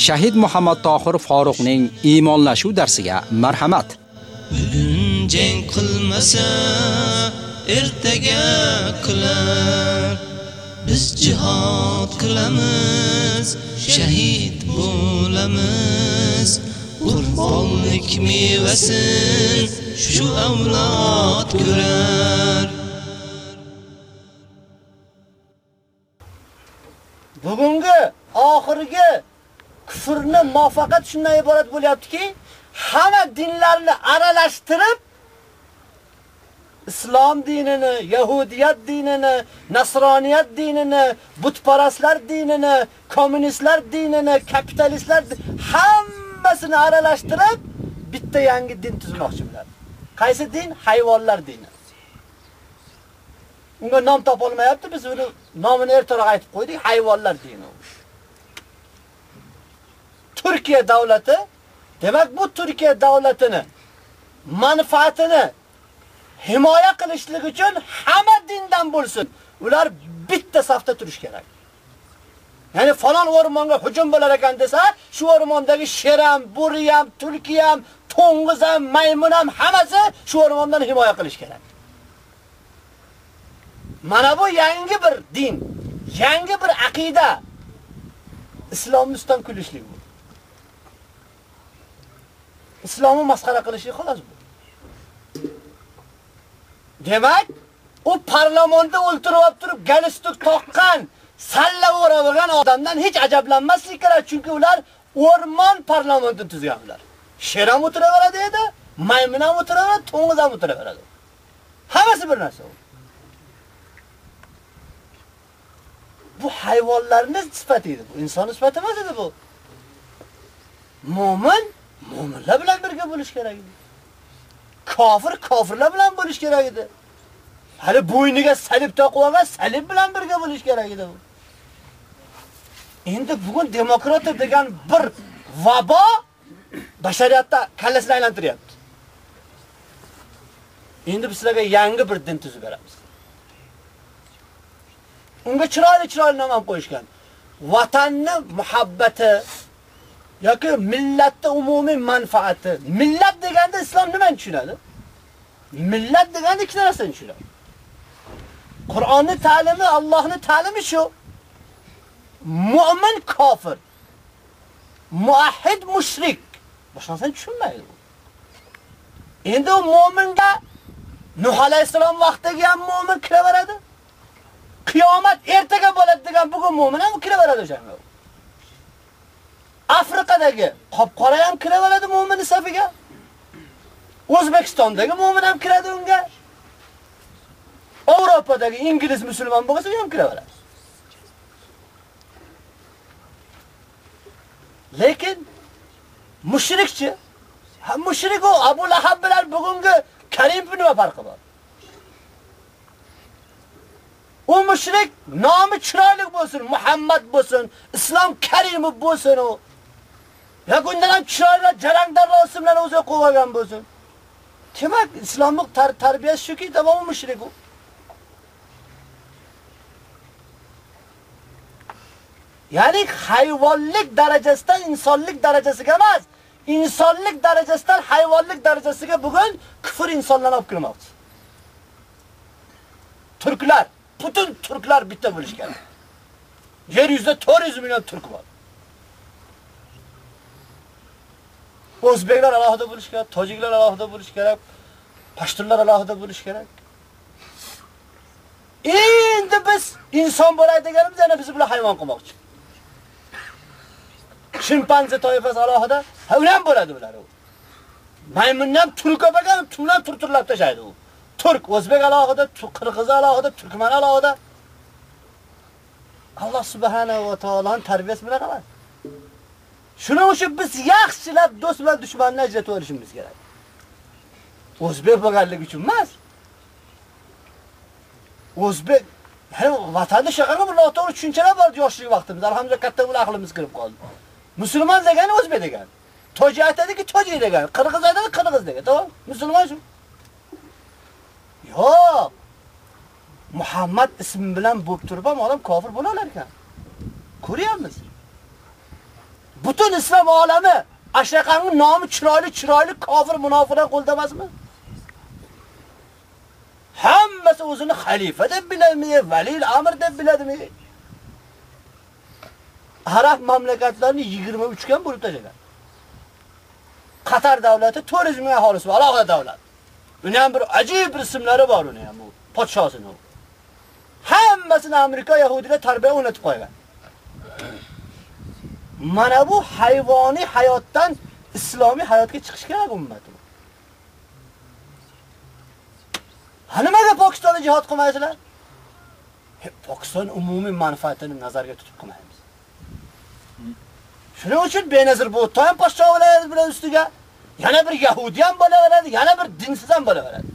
Shahid Muhammad Tohir Faruqning iymonlashuv darsiga marhamat. bugun jang qilmasa ertaga qilar. Biz jihad qilamiz shahid bo'lamiz. Qurbonlik mevasin shu avlod ko'rar. Bugungi oxirgi kufrni muvaffaqat shundan iborat bo'lyaptiki, hamma dinlarni aralashtirib islom dinini, yahudiyat dinini, nasroniyat dinini, butparastlar dinini, kommunistlar dinini, kapitalistlar hammasini aralashtirib bitta yangi din tuzmoqchi bular. Qaysi din? Hayvonlar dini. Unga nom topolmayapti, biz uni nomini ertaroq aytib qo'ydik, hayvonlar dini. Turkiya davlati, demak bu Turkiya davlatini manfaatini himoya qilishlik uchun hamma dindan bo'lsin, ular bitta safda turish kerak. Ya'ni falon o'rmonga hujum bo'lar ekan desa, shu o'rmondagi sher ham, bo'ri ham, tulki ham, to'ng'iz ham, maymun ham hammasi shu o'rmondan himoya qilish kerak. Mana bu yangi bir din, yangi bir aqida. Islomimizdan kulishlik bu. Islomni masxara qilishlik xolos bu. Demak, u parlamentda o'ltirib turib galstuk toqqan, salla o'ragan odamdan hech ajablanmaslik kerak, chunki ular o'rmon parlamentini tuzganlar. Sher ham o'tiraveradi edi, maymun ham o'tiraveradi, to'ng'iz ham o'tiraveradi. Hammasi bir narsa. u. Bu hayvonlarning sifati edi, bu inson sifati emas edi bu. Mo'min mo'minlar bilan birga bo'lish kerak edi. Kofir kofirlar bilan bo'lish kerak edi. Hali bo'yniga salib taqib olgan salib bilan birga bo'lish kerak edi. Endi bugun demokratiya degan bir vabo bashariyatda kallasini aylantiryapti. Endi biz sizlarga yangi bir din tuzib beramiz. Unga chiroyli-chiroyli nom ham qo'yishgan. Vatanni muhabbati yoki millatda umumiy manfaati. Millat deganda islom nimani tushunadi? Millat deganda ikkita narsani tushunadi. Qur'onni ta'limi, Allohning ta'limi shu. Mu'min kofir. Muahhid mushrik. Boshqasini tushunmaydi. Endi u mu'minga Nuh alayhisalom vaqtidagi ham mu'min kiraveradi. Qiyomat ertaga bo'ladi degan bugun mu'min ham kiraveradi o'shanga. Afrikadagi qopqora ham kiraveradi mu'min safiga. O'zbekistondagi mu'min ham kiradi unga. Yevropadagi ingliz musulmon bo'lsa ham kiraveradi. Lekin mushrikchi Ha mushrik u Abu Lahab bilan bugungi Karim ibn nima farqi bor? U mushrik nomi chiroyli bo'lsin, Muhammad bo'lsin, Islom Karimov bo'lsin u. yoki undan ham chiroyli jarangdor rasmlarni o'zi qo'yib olgan bo'lsin. Demak, islomlik tar tarbiyasi shuki, tamom mushrik u. Ya'ni hayvonlik darajasidan insonlik darajasiga emas, insonlik darajasidan hayvonlik darajasiga bugun kufr insonlarni olib kirmoqchi. Turklar, butun turklar bitta bo'lishgan. Yer yuzida 400 million turk bor. O'zbeklar alohida bo'lish kerak, tojiklar alohida bo'lish kerak, pashtunlar alohida bo'lish kerak. Endi biz inson bo'lay deganimiz yana bizni bilan hayvon qilmoqchi. Shimpanze toifasi alohida, ha ular ham bo'ladi ular u. Maymundan ham turk bo'lgan, turlan turturlab tashlaydi u. Turk, o'zbek alohida, qirg'iz alohida, turkman alohida. Alloh subhanahu va taoloning tarbiyasi bilan qiladi. Shuning uchun biz yaxshilab do'st bilan dushmanni ajratib olishimiz kerak. O'zbek bo'lganligi uchun emas. O'zbek Hani vatanni shaqaga bir noto'g'ri tushunchalar bor yoshlik vaqtimizda. Alhamdulillah katta bo'lib aqlimiz kirib qoldi. Musulmon degani o'zbek degani. Toji aytadiki tojik degani, qirg'iz aytadiki qirg'iz degani. To'g'ri? Musulmon shu. Yo'q. Muhammad ismi bilan bo'lib turib ham odam kofir bo'la olar ekan. Ko'ryapmiz. Butun islom olami ashaqaning nomi chiroyli, chiroyli kofir munofiqdan qo'lda emasmi? Hammasi o'zini xalifa deb biladimi, valil amir deb biladimi? Arab mamlakatlarini 23 ga bo'lib tashlagan. Qatar davlati 400 ming aholisi bor, alohida davlat. Buni ham bir ajib bir ismlari bor uni ham, u podshosini. Hammasini Amerika yahudilar tarbiya o'rnatib qo'ygan. Mana bu hayvoniy hayotdan islomiy hayotga chiqish kerak ummat. Ha nimaga Pokistonda jihad qilmaysizlar? Pokiston umumiy manfaatini nazarga tutib qilmaymiz. Shuning uchun benazir bu ham poshsho bo'ladi bilan ustiga yana bir yahudi ham bo'laveradi, yana bir dinsiz ham bo'laveradi.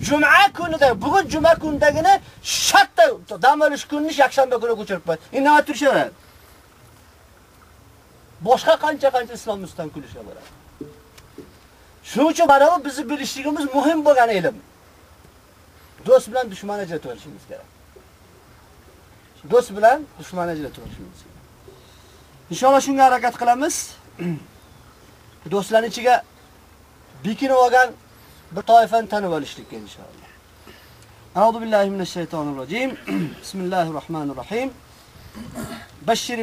Juma kunida, bugun juma kunidagini shatta dam olish kunini yakshanba kuniga ko'chirib qo'ydi. Endi nima turishaveradi? Boshqa qancha-qancha islom mustan kulishga bo'ladi. Shuning uchun mana bu bizni bilishligimiz muhim bo'lgan ilm. Do'st bilan dushman ajrata olishimiz kerak. Do'st bilan dushman ajrata olishimiz kerak. Inshaalloh shunga harakat qilamiz. Do'stlar ichiga bekinib olgan bir toifani tanib olishlikka inshaalloh. A'udhu billahi minash shaytonir rojim. Bismillahir rohmanir rohim.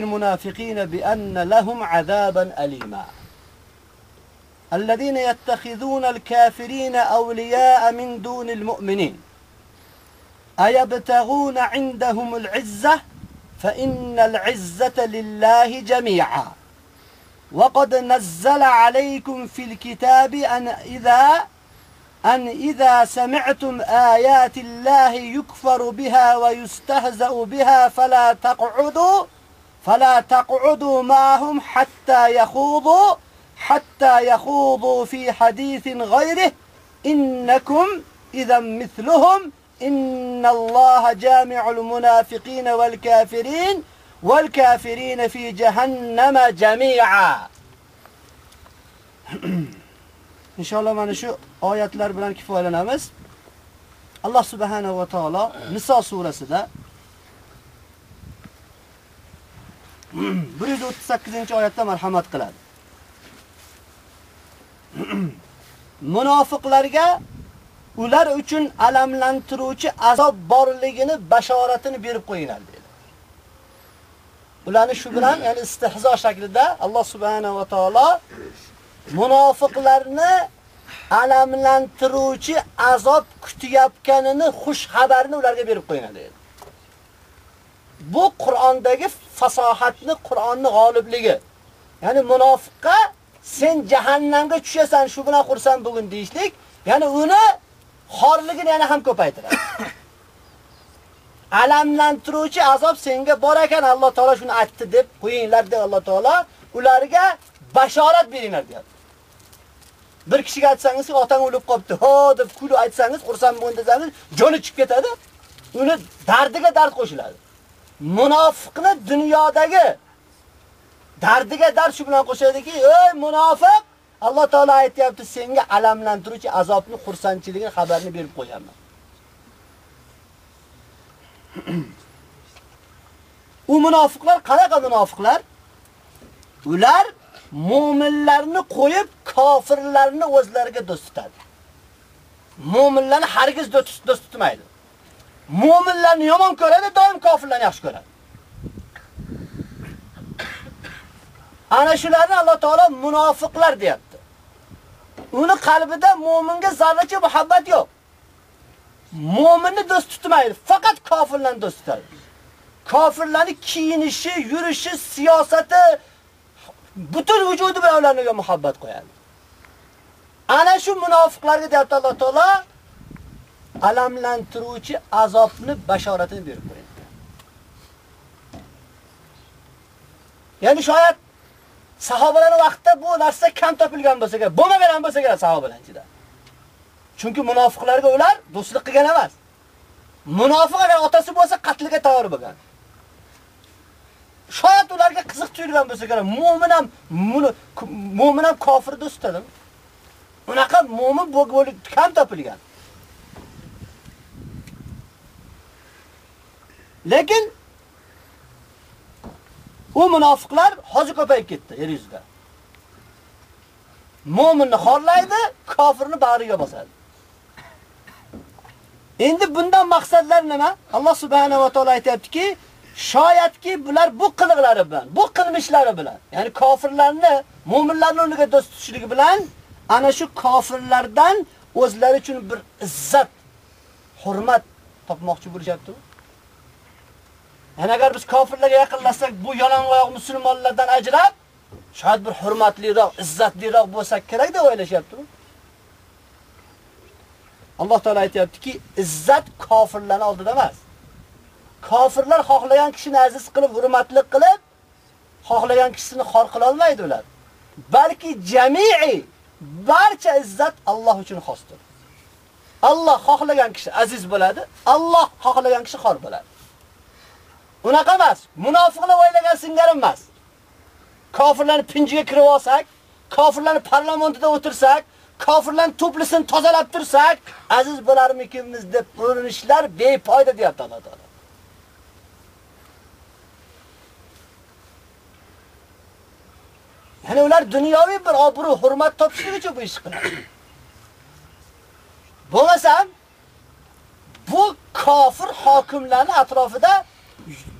Munafiqina bi anna lahum azaban alima. الذين يتخذون الكافرين أولياء من دون المؤمنين. أيبتغون عندهم العزة؟ فإن العزة لله جميعا. وقد نزل عليكم في الكتاب أن إذا أن إذا سمعتم آيات الله يكفر بها ويستهزأ بها فلا تقعدوا فلا تقعدوا معهم حتى يخوضوا حتى يخوضوا في حديث غيره. إنكم إذا مثلهم إن الله جامع المنافقين والكافرين والكافرين في جهنم جميعا. inshaalloh mana shu oyatlar bilan kifoyalanamiz. Alloh subhanahu va taolo Niso surasida 138-oyatda marhamat qiladi. munofiqlarga ular uchun alamlantiruvchi azob borligini bashoratini berib qo'yinglar dedi. Ularni shu bilan, ya'ni istihzo shaklida Alloh subhanahu va taolo munofiqlarni alamlantiruvchi azob kutayotganini xush xabarni ularga berib qo'yadi dedi. Bu Qur'ondagi fasohatni, Qur'onning g'olibligi. Ya'ni munofiqqa sen jahannamga tushasan, shu bilan xursand bugun deyishlik, ya'ni uni xorligini yana ham ko'paytiradi. Alamlantiruvchi azob senga bor ekan, Alloh taolo shuni aytdi deb qo'yinglar deb Alloh taolo ularga bashorat beringlar deyapti. Bir kishiga aytsangiz, otang o'lib qopti, ho deb kulib aytsangiz, xursand bo'ling desangiz, joni chiqib ketadi. Uni dardiga dard qo'shiladi. Munofiqni dunyodagi dardiga dard shu bilan qo'shadiki, ey munofiq, Alloh taolo aytayapti, senga alamlantiruvchi azobni, xursandchiligini xabarini berib qo'yaman. U munofiqlar qanaqa munofiqlar? Ular mu'minlarni qo'yib, kofirlarni o'zlariga do'st tutadi. Mu'minlarni hargiz do'st tutmaydi. Mu'minlarni yomon ko'radi, doim kofirlarni yaxshi ko'radi. Ana shularni Alloh taolo munofiqlar deyapti. Uni qalbida mu'minga zarracha muhabbat yo'q. Mu'minni do'st tutmaydi, faqat kofirlarni do'st tutadi. Kofirlarni kiyinishi, yurishi, siyosati butun vujudi bilan ularga muhabbat qo'yadi. Ana shu munofiqlarga deyapti Alloh taolo alamlantiruvchi azobni bashoratini berib qo'yadi. Ya'ni shoyat sahobalar vaqtida bu narsa kam topilgan bo'lsa kerak, bo'lmagan bo'lsa kerak sahobalar ichida. Chunki munofiqlarga ular do'stlik qilgan emas. Munofiq agar otasi bo'lsa qatliga tayyor bo'lgan. Shoyat ularga qiziq tuyulgan bo'lsa kerak, mu'min ham mu'min ham kofirni ustidan. Unaqa mu'min bo'lib kam topilgan. Lekin u munofiqlar hozir ko'payib ketdi yer yuzida. Mu'minni xorlaydi, kofirni bag'riga bosadi. Endi bundan maqsadlar nima? Alloh subhanahu va taolo aytayaptiki, shoyatki bular bu qiliqlari bilan, bu qilmishlari bilan, ya'ni kofirlarni mu'minlarning o'rniga do'st tutishligi bilan ana shu kofirlardan o'zlari uchun bir izzat, hurmat topmoqchi bo'lishyapti. Yani agar biz kofirlarga yaqinlashsak, bu yalang'oyoq musulmonlardan ajrab, shoyat bir hurmatliroq, izzatliroq bo'lsak kerak deb o'ylashyapti. Alloh taolay aytayaptiki, izzat kofirlarning oldida emas. Kofirlar xohlagan kishini aziz qilib, hurmatli qilib, xohlagan kishisini xor qila olmaydi ular. Balki jami'i barcha izzat Alloh uchun xosdir. Alloh xohlagan kishi aziz bo'ladi, Alloh xohlagan kishi xor bo'ladi. Unaqa emas. Munofiqni o'ylagan singari emas. Kofirlarni pinjiga kirib olsak, kofirlarni parlamentida o'tirsak, kofirlarni to'plisini tozalab tursak, aziz bo'larmikimiz deb urinishlar befoyda deyapti Alloh taolo. Ya'ni ular dunyoviy bir obro' hurmat topishlik uchun bu ish qiladi. Bo'lmasam bu kofir hokimlarning atrofida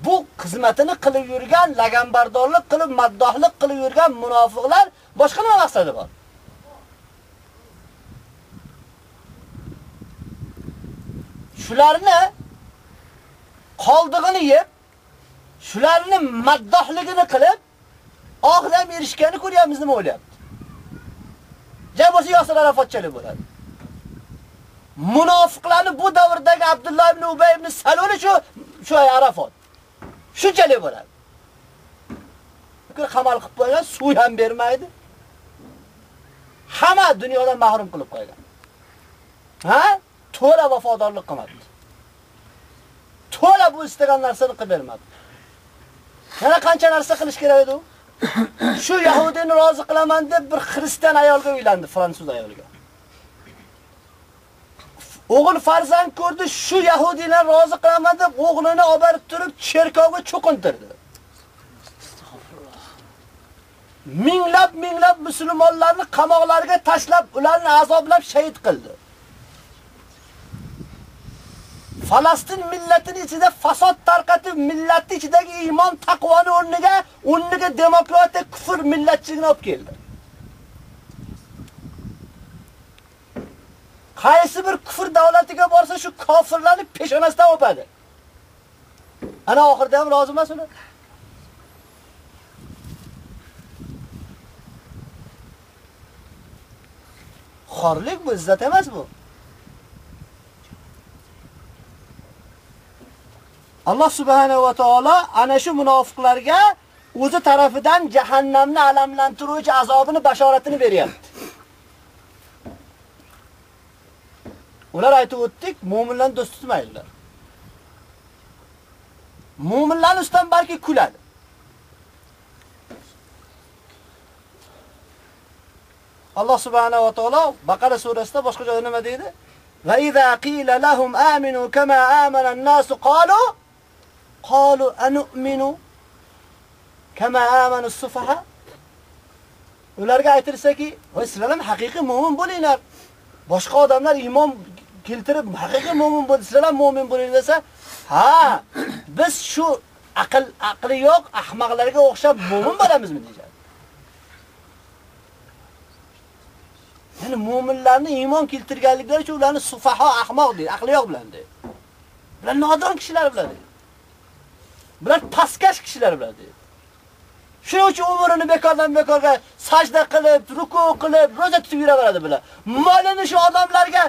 bu xizmatini qilib yurgan, lagambardorlik qilib, maddohlik qilib yurgan munofiqlar boshqa nima maqsadi bor? Shularni qoldig'ini yeb, shularni maddohligini qilib, oxirida erishgani ko'ryapmiz nima o'ylayapti? Ja bo'lsa Yosir Arafatchalik bo'ladi. Munofiqlarni bu davrdagi Abdulloh ibn Ubay ibn Salul shu shu Arafat. Shunchalik bo'ladi. Bir qamal qilib qo'ygan, suv ham bermaydi. Hamma dunyodan mahrum qilib qo'ygan. Ha? To'la vafodorlik qilmadi. To'la bu istagan narsani qilib bermadi. Yana qancha narsa qilish kerak edi u? Shu Yahudini rozi qilaman deb bir xristian ayolga uylandi, fransuz ayoliga. O'g'il farzand ko'rdi, shu yahudiylar rozi qilaman deb o'g'lini olib turib cherkovga cho'qintirdi. Minglab minglab musulmonlarni qamoqlarga tashlab, ularni azoblab shahid qildi. Falastin millatining ichida fasod tarqatib, millatning ichidagi iymon, taqvoni o'rniga, o'rniga demokratiya, kufr, millatchilikni olib keldi. Qaysi bir kufr davlatiga borsa shu kofirlarni peshonasidan o'padi. Ana oxirida ham rozi emas ular. Xorlik bu izzat emas bu. Alloh subhanahu va taolo ana shu munofiqlarga o'zi tarafidan jahannamni alamlantiruvchi azobini bashoratini beryapti. Ular aytib o'tdik, mu'minlarni do'st tutmaydilar. Mu'minlar ustidan balki kuladi. Alloh subhanahu va taolo Baqara surasida boshqa joyda nima deydi? Va iza qila lahum aminu kama amana an-nas qalu qalu anu'minu kama amana as-sufaha Ularga aytilsaki "Voy sizlar ham haqiqiy mu'min bo'linglar. Boshqa odamlar iymon keltirib haqiqiy mu'min bo'lsalar ham mu'min bo'ling desa, ha, biz shu aql aqli yo'q ahmoqlarga o'xshab mu'min bo'lamizmi deydi. Ya'ni mu'minlarni iymon keltirganliklari uchun ularni sufaho ahmoq deydi, aqli yo'q bilan deydi. Bular nodon kishilar bilan deydi. Bular pastkash kishilar bular deydi. Shuning uchun umrini bekordan bekorga sajda qilib, ruku qilib, roza tutib yuraveradi bular. Molini shu odamlarga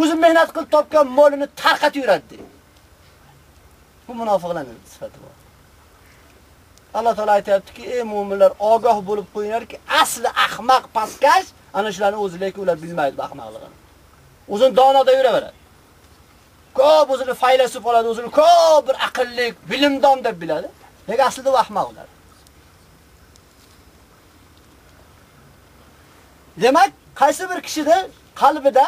o'zi mehnat qilib topgan molini tarqatib yuradi deydi. Bu munofiqlarning sifati bor. Alloh taolay aytayaptiki, ey mu'minlar, ogoh bo'lib qo'yinglarki, asli ahmaq pastkash ana shularni o'zi lekin ular bilmaydi ahmoqligini. O'zini donoda yuraveradi. Ko'p o'zini faylasuf oladi, o'zini ko'p bir aqlli, bilimdon deb biladi. Lekin aslida u ahmoq ular. Demak, qaysi bir kishida qalbida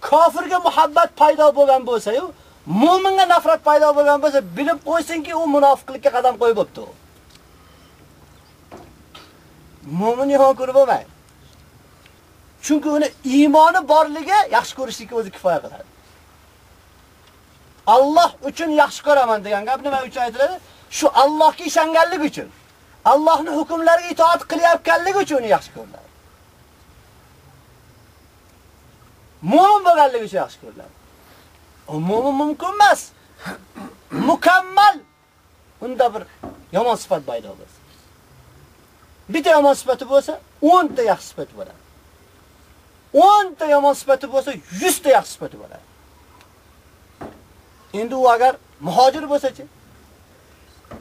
kofirga muhabbat paydo bo'lgan bo'lsa-yu, mu'minga nafrat paydo bo'lgan bo'lsa, bilib qo'ysinki, u munofiqlikka qadam qo'yib bo'pti. Mu'min yo'q ko'rib bo'lmaydi. Chunki uni iymoni borligi yaxshi ko'rishlikka o'zi kifoya qiladi. Alloh uchun yaxshi ko'raman degan gap nima uchun aytiladi? Shu Allohga ishonganlik uchun. Allohning hukmlariga itoat qilyapganligi uchun uni yaxshi ko'riladi. Mu'min bo'lganligi uchun yaxshi ko'riladi. Umuman mumkin emas. Mukammal unda bir yomon sifat paydo bo'lsa. Bitta yomon sifati bo'lsa, 10 ta yaxshi sifati bo'ladi. 10 ta yomon sifati bo'lsa, 100 ta yaxshi sifati bo'ladi. Endi u agar muhojir bo'lsa-chi?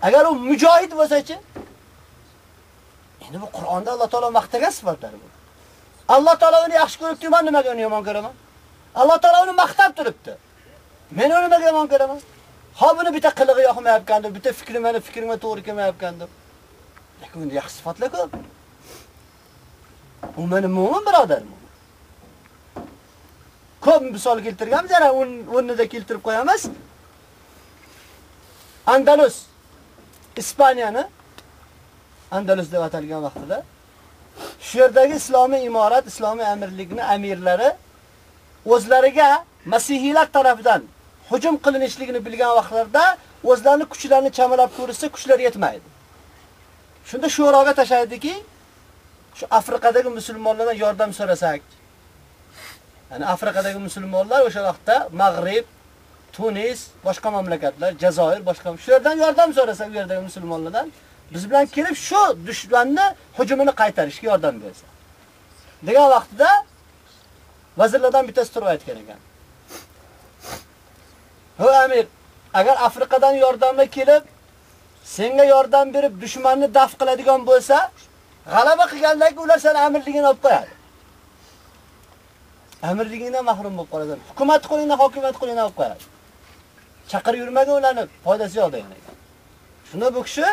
Agar u mujohid bo'lsa-chi? Endi bu Qur'onda Alloh taolo maqtagan sifatlari bu. Alloh taolo uni yaxshi ko'rib turibman, nimaga uni yomon ko'raman? Alloh taolo uni maqtab turibdi. Men uni nimaga yomon ko'raman? Ha buni bitta qilig'i yoqmayotgandi, bitta fikri meni fikrimga to'g'ri kelmayotgandi. Lekin unda yaxshi sifatlar ko'p. U meni mo'min birodarim. Ko'p misol keltirganmiz, yana o'rnida keltirib qo'yamiz. Andalus Ispaniyani Andalus deb atalgan vaqtida shu yerdagi islomiy imorat, islomiy amirlikni amirlari o'zlariga masihiylar tomonidan hujum qilinishligini bilgan vaqtlarda o'zlarini kuchlarini chamalab ko'rsa, kuchlar yetmaydi. Shunda shuroga tashlaydiki, shu Afrikadagi musulmonlardan yordam so'rasak. Ya'ni Afrika'daki musulmonlar o'sha vaqtda Mag'rib, Tunis, boshqa mamlakatlar, Jazoir, boshqa shulardan yordam so'rasak, u yerdagi musulmonlardan biz bilan kelib shu dushmanni hujumini qaytarishga yordam bersa. degan vaqtida vazirlardan bittasi turib aytgan ekan. Ho amir, agar Afrikadan yordamga kelib, senga yordam berib dushmanni daf qiladigan bo'lsa, g'alaba qilgandan keyin ular seni amirligini olib qo'yadi. Amirligingdan mahrum bo'lib qolasan. Hukumat qo'lingdan, hokimiyat qo'lingdan olib qo'yadi. Chaqirib yurmagan ularni foydasi yo'q degan ekan. Shunda bu kishi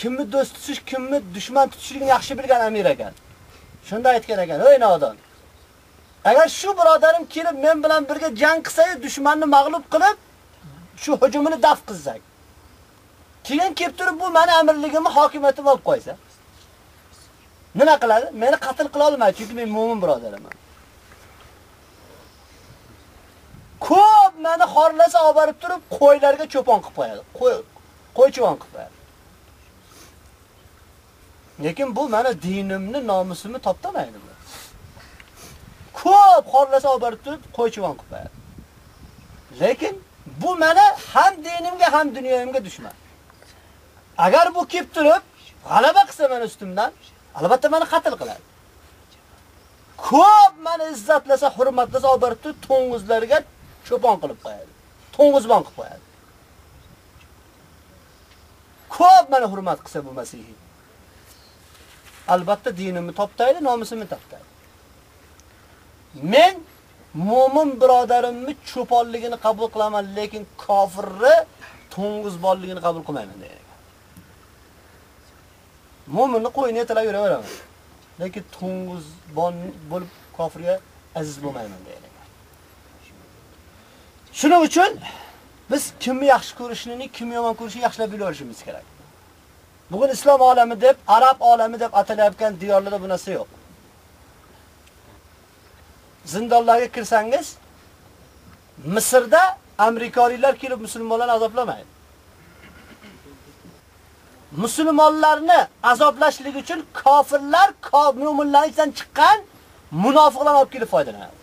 kimni do'st tutish, kimni dushman tutishligini yaxshi bilgan amir ekan. Shunda aytgan ekan, "Ey nodon, agar shu birodarim kelib men bilan birga jang qilsa, dushmanni mag'lub qilib, shu hujumini daf qilsak, keyin kelib turib bu meni amirligimni, hokimiyatim olib qo'ysa, nima qiladi? Meni qatl qila olmaydi, chunki men mu'min birodaraman. Ko'p meni xorlasa olib borib turib, qo'ylarga cho'pon qilib qo'yadi. Qo'y qo'ychivon qilib qo'yadi. Lekin bu meni dinimni, nomusimni toptamaydi bu. Ko'p xorlasa olib borib turib, qo'ychivon qilib qo'yadi. Lekin bu meni ham dinimga, ham dunyoyimga dushman. Agar bu kelib turib, g'alaba qilsa meni ustimdan, albatta meni qatl qiladi. Ko'p meni izzatlasa, hurmatlasa olib borib turib, to'ng'izlarga cho'pon qilib qo'yadi. To'ng'izbon qilib qo'yadi. Ko'p mana hurmat qilsa bu masihiy. Albatta dinimni toptaydi, nomusimni toptaydi. Men mo'min birodarimni cho'ponligini qabul qilaman, lekin kofirni to'ng'izbonligini qabul qilmayman degan. Mo'minni qo'yini etalab yuraveraman. Lekin to'ng'izbon bo'lib kofirga aziz bo'lmayman degan. Shuning uchun biz kimni yaxshi ko'rishni, kimni yomon ko'rishni yaxshilab bilishimiz kerak. Bugun islom olami deb, arab olami deb atalayotgan diyorlarda bu narsa yo'q. Zindonlarga kirsangiz, Misrda amerikaliklar kelib musulmonlarni azoblamaydi. Musulmonlarni azoblashlik uchun kofirlar, mu'minlardan chiqqan munofiqlar olib kelib foydalanadi.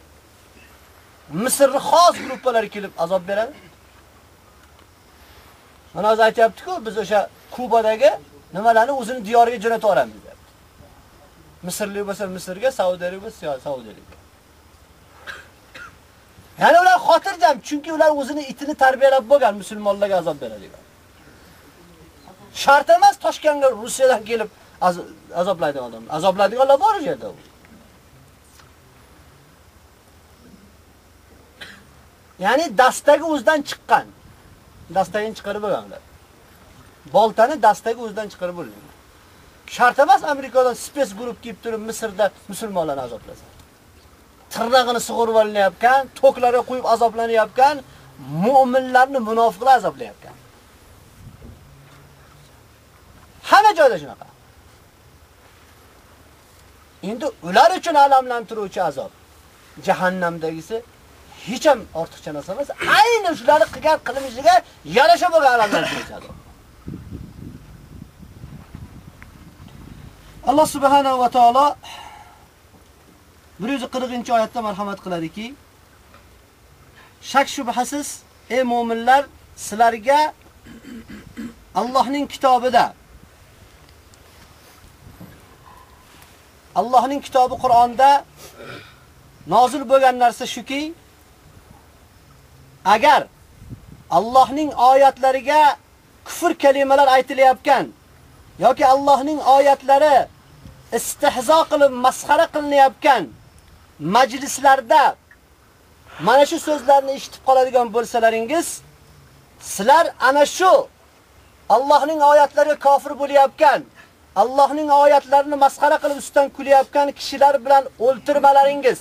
Misrni xos guruhlari kelib azob beradi. Mana o'zi aytayapti-ku, biz o'sha Kubadagi nimalarni o'zini diyoriga jo'natib olamiz deb. Misrlik bo'lsa Misrga, Saudiyalik bo'lsa Saudiyalik. Ya'ni ular xotirjam, chunki ular o'zini itini tarbiyalab bo'lgan musulmonlarga azob beradigan. Shart emas Toshkentga Rossiyadan kelib azoblaydi azoblaydigan odam. Azoblaydiganlar bor u yerda. Ya'ni dastaga o'zidan chiqqan. Dastagini chiqarib bo'lganlar. Boltani dastaga o'zidan chiqarib bo'lgan. Shart emas Amerikadan space Group kelib turib Misrda musulmonlarni azoblasa. Tirnog'ini sug'urib olinayotgan, to'klarga qo'yib azoblanayotgan mu'minlarni munofiqlar azoblayotgan. Hamma joyda shunaqa. Endi ular uchun alamlantiruvchi azob jahannamdagisi hech ham ortiqcha narsa emas. Aynan shularni qilgan qilmishiga yarasha bo'lgan alamlantiruvchi azob. Alloh subhanahu va taolo 140-oyatda marhamat qiladiki, shak shubhasiz ey mu'minlar sizlarga Allohning kitobida Allohning kitobi Qur'onda nozil bo'lgan narsa shuki, agar Allohning oyatlariga kufr kalimalar aytilayotgan yoki Allohning oyatlari istihzo qilib masxara qilinayotgan majlislarda mana shu so'zlarni eshitib qoladigan bo'lsalaringiz, sizlar ana shu Allohning oyatlariga kofir bo'layotgan, Allohning oyatlarini masxara qilib ustidan kulayotgan kishilar bilan o'ltirmalaringiz.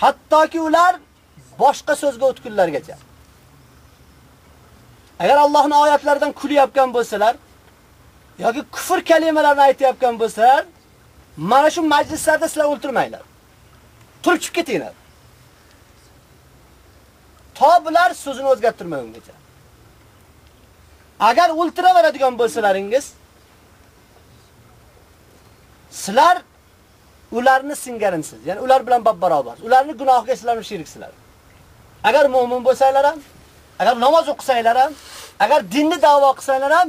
Hattoki ular boshqa so'zga o'tkunlargacha. Agar Allohning oyatlaridan kulyapgan bo'lsalar yoki kufr kalimalarini aytayotgan bo'lsalar, mana shu majlislarda sizlar o'ltirmanglar. Turib chiqib ketinglar. To bular so'zini o'zgartirmagungacha. Agar o'ltiraveradigan bo'lsalaringiz, sizlar ularni singarinsiz, ya'ni ular bilan barobar. Ularni gunohiga sizlar sheriksizlar. Agar mu'min bo'lsanglar ham, agar namoz o'qisanglar ham, agar dinni da'vo qilsanglar ham,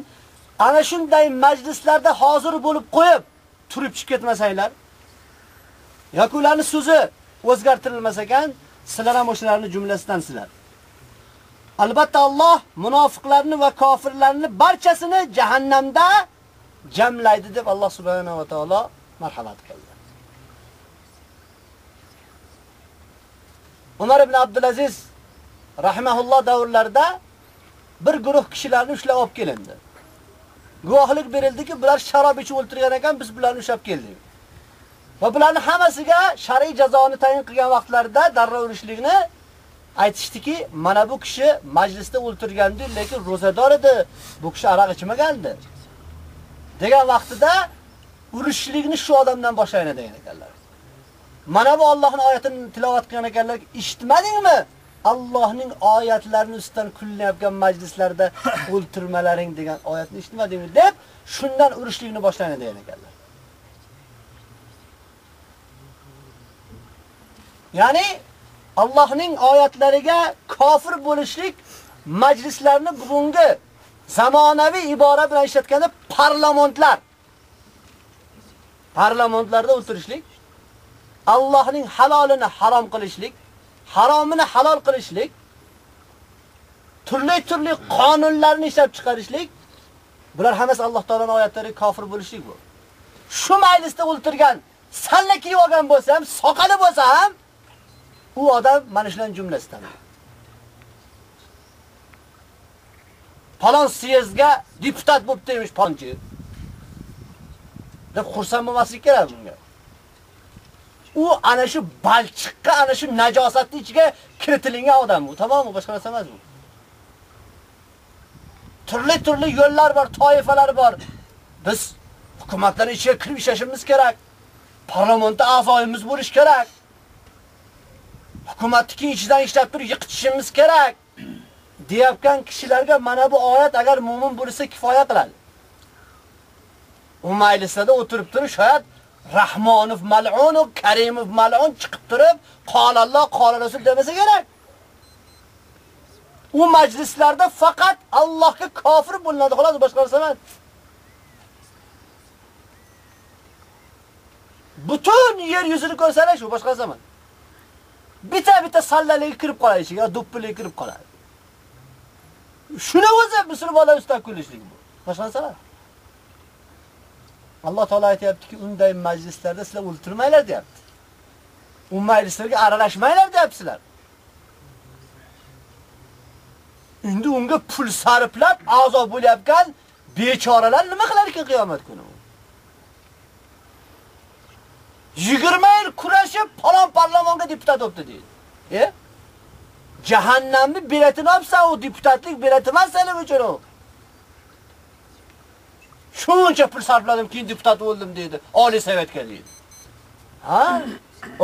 ana shunday majlislarda hozir bo'lib qo'yib, turib chiqib ketmasanglar, yoki ularning so'zi o'zgartirilmas ekan, sizlar ham o'shalarning jumlasidансizlar. Albatta Alloh munofiqlarni va kofirlarni barchasini jahannamda jamlaydi deb Alloh subhanahu va taolo marhamat qildi. Umar ibn Abdulaziz rahimahulloh davrlarida bir guruh kishilarni ushlab olib kelindi. Guvohlik berildiki, bular sharob ichib o'ltirgan ekan, biz bularni ushlab keldik. Va bularni hammasiga shar'iy jazoni tayin qilgan vaqtlarida darrov urishlikni aytishdiki, mana bu kishi majlisda o'ltirgandi, lekin ro'zador edi. Bu kishi aroq ichmagandi. degan vaqtida urishlikni shu odamdan boshlaydi degan ekanlar. Mana bu Allohning oyatini tilovat qilgan ekanlar, eshitmadingmi? Allohning oyatlarini ustidan kullayotgan majlislarda o'ltirmalaring degan oyatni eshitmadingmi deb shundan urushlikni boshlaydi degan ekanlar. Ya'ni Allohning oyatlariga kofir bo'lishlik majlislarni bugungi zamonaviy ibora bilan ishlatganda parlamentlar parlamentlarda o'tirishlik Allohning halolini harom qilishlik, haromini halol qilishlik, turli-turli qonunlarni ishlab chiqarishlik bular hammasi Alloh taolaning oyatlariga kofir bo'lishlik bu. Shu majlisda o'ltirgan, salla kiyib olgan bo'lsa ham, soqali bo'lsa ham u odam mana shundan jumlasidan. Palon siyezga deputat bo'lib deymish palonchi. deb xursand bo'lmaslik kerak bunga. U ana shu balchiqqa, ana shu najosatni ichiga kiritilgan odam u, tamommi? Boshqa narsa emas bu. Turli-turli yo'llar bor, toifalar bor. Biz hukumatlarning ichiga kirib ishlashimiz kerak. Parlamentda a'zoyimiz bo'lish kerak. Hukumatni ichidan ishlab turib yiqitishimiz kerak. deyapgan kishilarga mana bu oyat agar mu'min bo'lsa kifoya qiladi. U majlisda o'tirib turib shoyat Rahmonov mal'un va Karimov mal'un chiqib turib, qolalloh qola rasul demasa kerak. U majlislarda faqat Allohga kofir bo'linadi, xolos boshqa narsa emas. Butun yer yuzini ko'rsalar shu boshqa narsa emas. Bitta-bitta sallalarga kirib qoladi, yo duppiga kirib qoladi. Shuni o'zi musulmonlar ustidan kulishlik bu. Boshqa narsalar. Alloh taolo aytayaptiki, unday majlislarda sizlar o'ltirmanglar deyapti. U majlislarga aralashmanglar deyapsizlar. Endi unga pul sarflab azob bo'layotgan bechoralar nima qilar ekan qiyomat kuni? 20 yil kurashib palon parlamonga deputat bo'pti deydi. E? Jahannamni biletini olsan, u deputatlik bileti emas sening uchun u. Shuncha pul sarfladim, keyin deputat bo'ldim dedi. Oliy savatga dedi. Ha?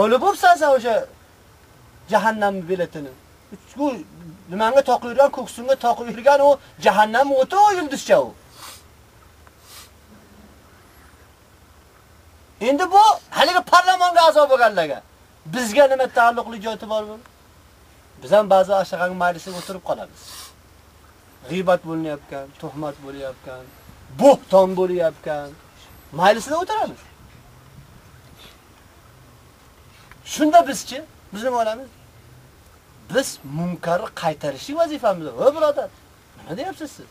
O'lib bo'lsan o'sha jahannam biletini. Bu nimanga toqib yurgan, ko'ksimga toqib yurgan u jahannam o'ti yulduzcha u. Endi bu haligi parlamentga a'zo bo'lganlarga bizga nima taalluqli joyi bor bu? Biz ham ba'zi ashaqang majlisda o'tirib qolamiz. G'ibat bo'layotgan, tuhmat bo'layotgan, bo'xton bo'lyapkan. majlisida o'tiramiz. Shunda bizchi, biz nima olamiz? Biz munkarni qaytarishlik vazifamiz. Ho, birodar, nima deyapsiz siz?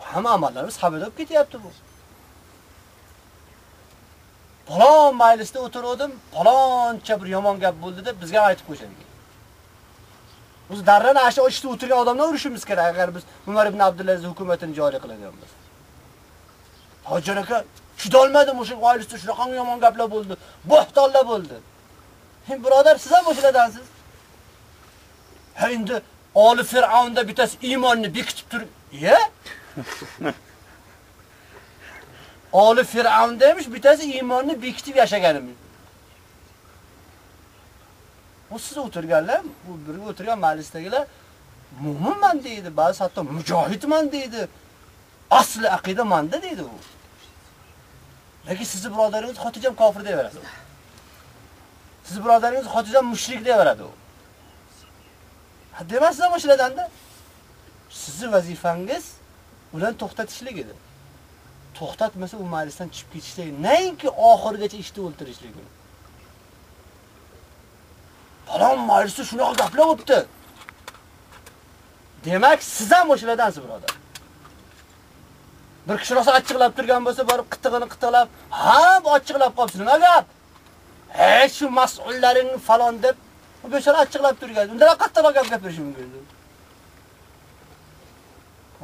Hamma amallarimiz habadab ketyapti bu. Palon majlisda o'tirdim, paloncha bir yomon gap bo'ldi deb bizga aytib qo'yishadi. Biz darran asha ishda o'tirgan odamlar urushimiz kerak agar biz Umar ibn Abdulaziz hukumatini joriy qiladigan bo'lsak. Hojon aka, chidolmadim o'sha oilasida shunaqa yomon gaplar bo'ldi, Bo'htonlar bo'ldi. Hem birodar, siz ham o'shalardansiz. Ha endi oli Fir'avnda bittasi iymonni bekitib turib, ya? Oli Fir'avn demiş, bittasi iymonni bekitib yashaganimiz. Bu siz o'tirganlar, bu birga o'tirgan majlisdagilar mu'minman deydi, ba'zi hatto mujohidman deydi. Asli aqida manda deydi u. Lekin sizni birodaringiz xotirjam kofir deb deyaveradi. Siz birodaringiz xotirjam mushrik deb deyaveradi u. Ha demasizmi o'shalardan-da? Sizni vazifangiz ularni to'xtatishlik edi. to'xtatmasa u majlisdan chiqib ketishlik, nainki oxirgacha ishni o'ltirishlik. Falon majlisda shunaqa gaplar o'tdi. Demak, siz ham o'shalardansiz, birodar. Bir kishi rosa achchiqlab turgan bo'lsa, borib qitig'ini qitiqlab, "Ha, bu achchiqlab qolibsiz, nima gap?" "Hey, shu mas'ullaring falon" deb bu bechora achchiqlab turgan. Undan qattiqroq gap gapirish mumkin.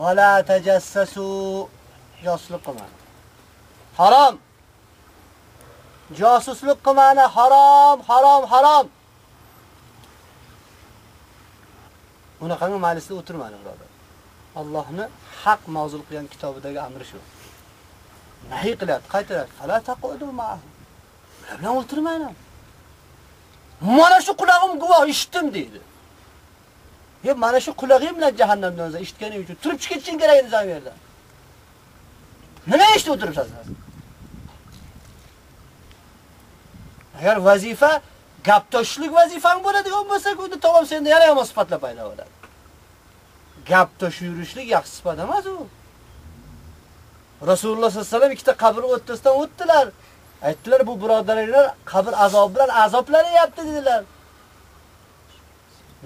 Wala tajassasu josuslik qilmang. Harom. Josuslik qilmani harom, harom, harom. Bunaqangi majlisda o'tirmang, birodar. Allohni haq mavzul qilgan kitobidagi amri shu. Nahiy qilyapti, qaytaradi. Fala taqudu ma'ahu. Bilan o'tirmayman. Mana shu qulog'im guvoh eshitdim deydi. Ya mana shu qulog'im bilan jahannamdan eshitganing uchun turib chiqishing kerak edi zamirda. Nima eshitib o'tiribsiz? Agar vazifa gaptoshlik vazifang bo'ladigan bo'lsa, unda tamom senda yana yomon sifatlar paydo bo'ladi. Gap Gaptosh yurishlik yaxshi sifat emas u. Rasululloh sollallohu alayhi vasallam ikkita qabr o'rtasidan o'tdilar. Aytdilar, bu birodarlar qabr azob bilan azoblanyapti dedilar.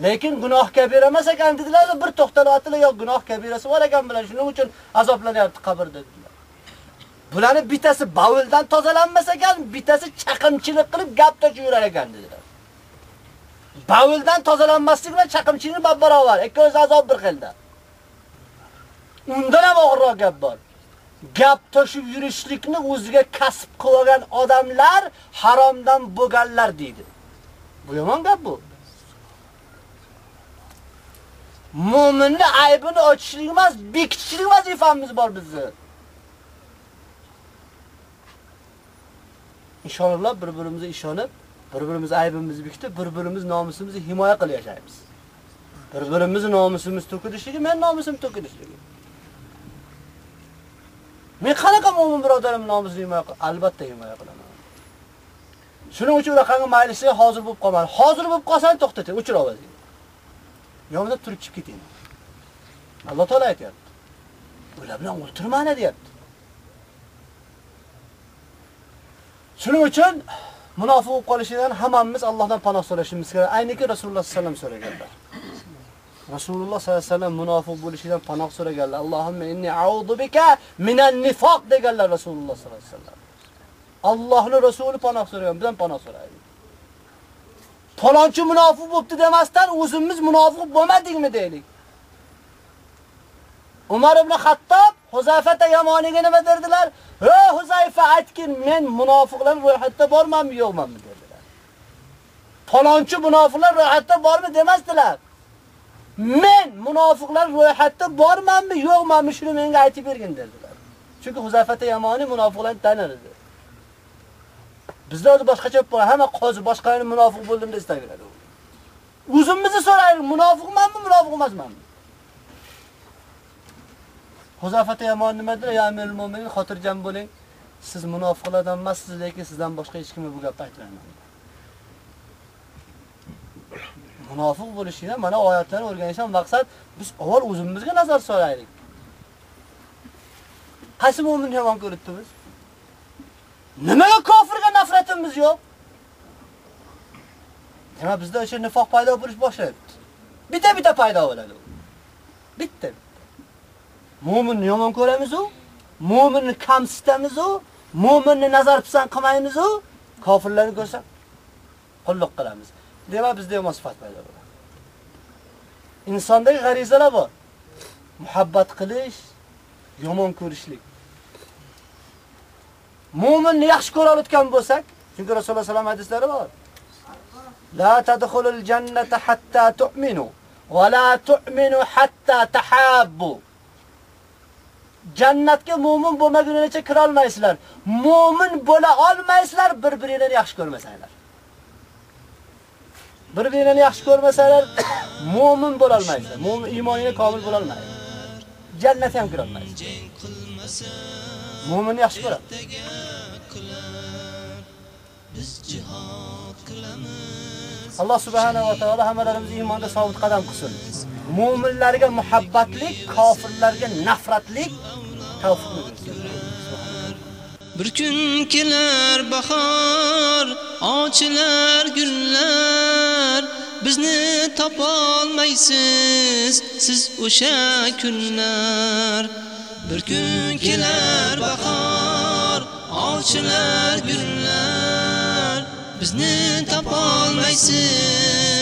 Lekin gunoh kabira emas ekan dedilar, bir to'xtalib atdilar, yo'q gunoh kabirasi bor ekan bilan shuning uchun azoblanyapti qabr dedilar. Bularni bittasi bavuldan tozalanmas ekan, bittasi chaqimchilik qilib gap tosh yurar ekan dedilar. Bavuldan tozalanmaslik bilan chaqimchilik barobar, ikkovsi azob bir xilda. Undan ham og'irroq gap bor. Gap toshib yurishlikni o'ziga kasb qilgan odamlar haromdan bo'lganlar deydi. Bu yomon gap bu. Mu'minni aybini ochishlik emas, bekitishlik vazifamiz bor bizning. Inshaalloh bir-birimizga ishonib, bir-birimiz aybimizni bekitib, bir-birimiz nomusimizni himoya qilib yashaymiz. Bir-birimiz nomusimiz to'kilishligi, men nomusim to'kilishligi. Men qanaqa mo'min birodarim nomusini himoya qil, albatta himoya qilaman. Shuning uchun raqamga maylisi hozir bo'lib qolmadi. Hozir bo'lib qolsang to'xtating, o'chir ovozingni. Yonida turib chiqib keting. Alloh taolay aytayapti. Ular bilan o'tirmani deyapti. Shuning uchun munofiq bo'lib qolishidan hammamiz Allohdan panoh so'rashimiz kerak. Ayniki Rasululloh sollallohu alayhi vasallam so'raganlar. Rasululloh sollallohu alayhi vasallam munofiq bo'lishidan panoh so'raganlar. Allohumma inni a'udhu bika minan nifoq deganlar Rasululloh sollallohu alayhi vasallam. Allohning rasuli panoh so'ragan, bizdan panoh so'raydi. Falonchi munofiq bo'pti demasdan o'zimiz munofiq bo'lmadikmi deylik. Umar ibn Xattob Huzayfata yomonligi nima derdilar? "Ey Huzayfa, aytgin, men munofiqlar ro'yxatda bormanmi, yo'qmanmi?" dedilar. Falonchi munofiqlar ro'yxatda bormi demasdilar. Men munofiqlar ro'yxatda bormanmi, yo'qmanmi, shuni menga aytib bergin dedilar. Chunki Huzayfata yomoni munofiqlarni tanir edi. Bizda o'zi boshqacha bo'lib hamma qozi boshqalarni munofiq bo'ldim deb istaveradi. O'zimizni so'raylik, munofiqmanmi, munofiq emasmanmi? Huzafat yomon nima dedilar? Ya Amirul Mu'minin, xotirjam bo'ling. Siz munofiqlardan emassiz, lekin sizdan boshqa hech kim bu gapni aytmaydi. Munofiq bo'lishingdan mana oyatlarni o'rganishdan maqsad biz avval o'zimizga nazar solaylik. Qaysi mu'minni yomon ko'ribdi biz? Nimaga kofirga nafratimiz yo'q? Demak bizda o'sha nifoq paydo bo'lish boshlayapti. Bitta-bitta paydo bo'ladi. Bitta. Mu'minni yomon ko'ramiz u, mu'minni kamsitamiz u, mu'minni nazar pisand qilmaymiz u, kofirlarni ko'rsak qulluq qilamiz. Demak bizda yomon sifat paydo bo'ladi. Insondagi g'arizalar bor. Muhabbat qilish, yomon ko'rishlik. Mu'minni yaxshi ko'ra olgan bo'lsak, chunki Rasululloh sollallohu alayhi hadislari bor. La tadkhulul jannata hatta tu'minu va la tu'minu hatta tahabbu. Jannatga mu'min bo'lmagunicha kira olmaysizlar. Mu'min bo'la olmaysizlar, bir-biringlarni yaxshi ko'rmasanglar. Bir-biringlarni yaxshi ko'rmasanglar, mu'min bo'la olmaysizlar. Mu'min iymoningni komil bo'la olmaydi. Jannatga ham kira olmaysiz. Mu'minni yaxshi ko'radi. biz jihad qilamiz Alloh subhanahu va taolo hammalarimizni iymonda sobit qadam qilsin. Mu'minlarga muhabbatlik, kofirlarga nafratlik tavfiq bersin. bir kun kelar bahor ochilar gullar. Bizni topolmaysiz siz o'sha kunlar. Bir kun kelar bahor ochilar gullar. Bizni topolmaysiz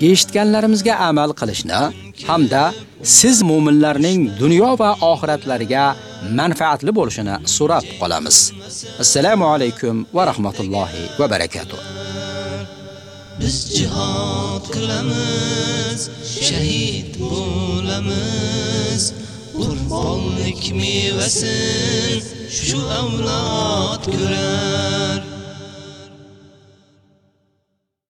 eshitganlarimizga amal qilishni hamda siz mu'minlarning dunyo va oxiratlariga manfaatli bo'lishini so'rab qolamiz. Assalomu alaykum va rahmatullohi va barakotuh. biz jihad qilamiz shahid bo'lamiz qurbonlik mevasin shu avlod ko'rar